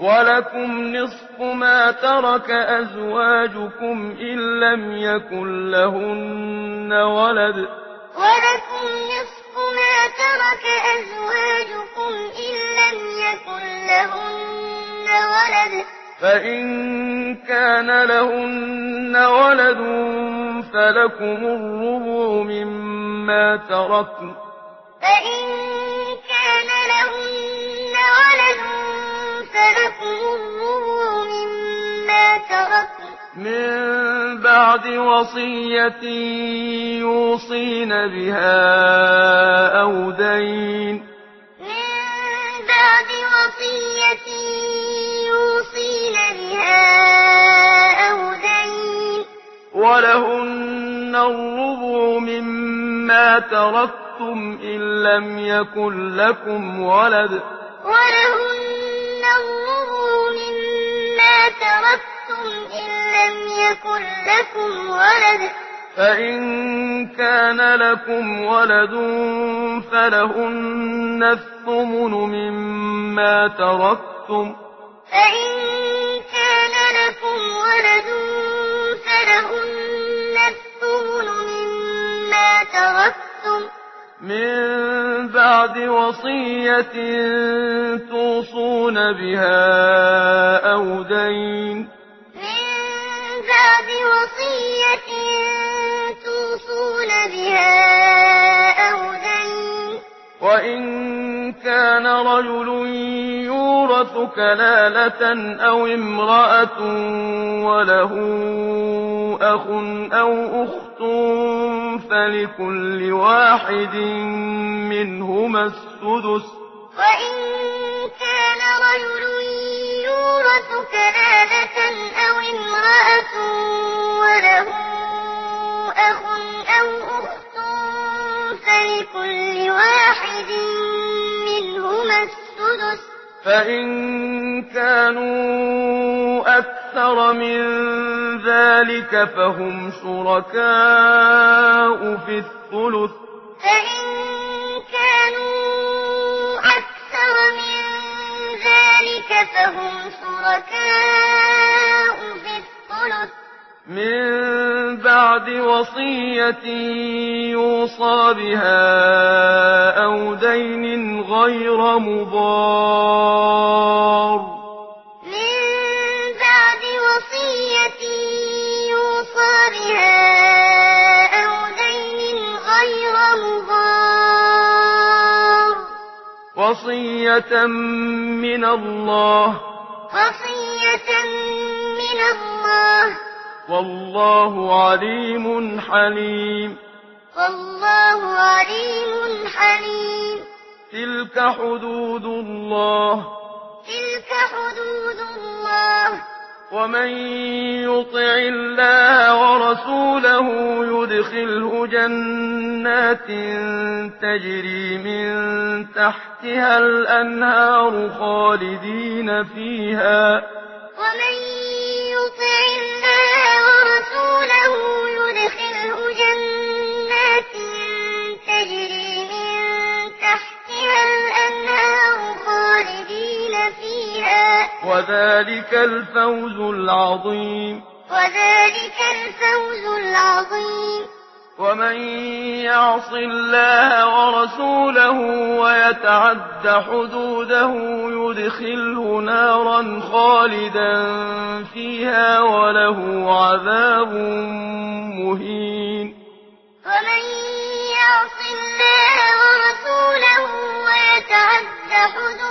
ولكم نصف ما ترك أزواجكم إن لم يكن لهن ولد ولكم نصف ما ترك أزواجكم إن لم يكن لهن ولد فإن كان لهن ولد فلكم الربع مما تركوا فإن من بعد وصية يوصين بها أو دين. من بعد وصية يوصين بها أو دين ولهن الربع مما تركتم إن لم يكن لكم ولد. ولهن الربع مما تركتم أَنفَقْتُمْ إِن يَكُن لَّكُمْ وَلَدٌ فَإِن كَانَ لَكُمْ وَلَدٌ فَلَهُنَّ الثُّمُنُ مِمَّا تَرَكْتُمْ فَإِن كَانَ لَكُمْ وَلَدٌ فَلَهُنَّ الثُّمُنُ مِمَّا تَرَكْتُمْ من بعد وصية توصون بها أو دين وصية توصون بها وإن كان رجل يورث كلالة أو امرأة وله أخ أو أخت فلكل واحد منهما السدس. وإن كان رجل يورث كلالة أو امرأة لكل واحد منهما السدس. فإن كانوا أكثر من ذلك فهم شركاء في الثلث. فإن كانوا أكثر من ذلك فهم شركاء في الثلث. من بعد وصية يوصى بها أو دين غير مضار. من بعد وصية يوصى بها أو دين غير مضار. وصية من الله. وصية من الله. والله عليم حليم والله عليم حليم تلك حدود الله تلك حدود الله ومن يطع الله ورسوله يدخله جنات تجري من تحتها الأنهار خالدين فيها وذلك الفوز العظيم وذلك الفوز العظيم ومن يعص الله ورسوله ويتعد حدوده يدخله نارا خالدا فيها وله عذاب مهين ومن يعص الله ورسوله ويتعد حدوده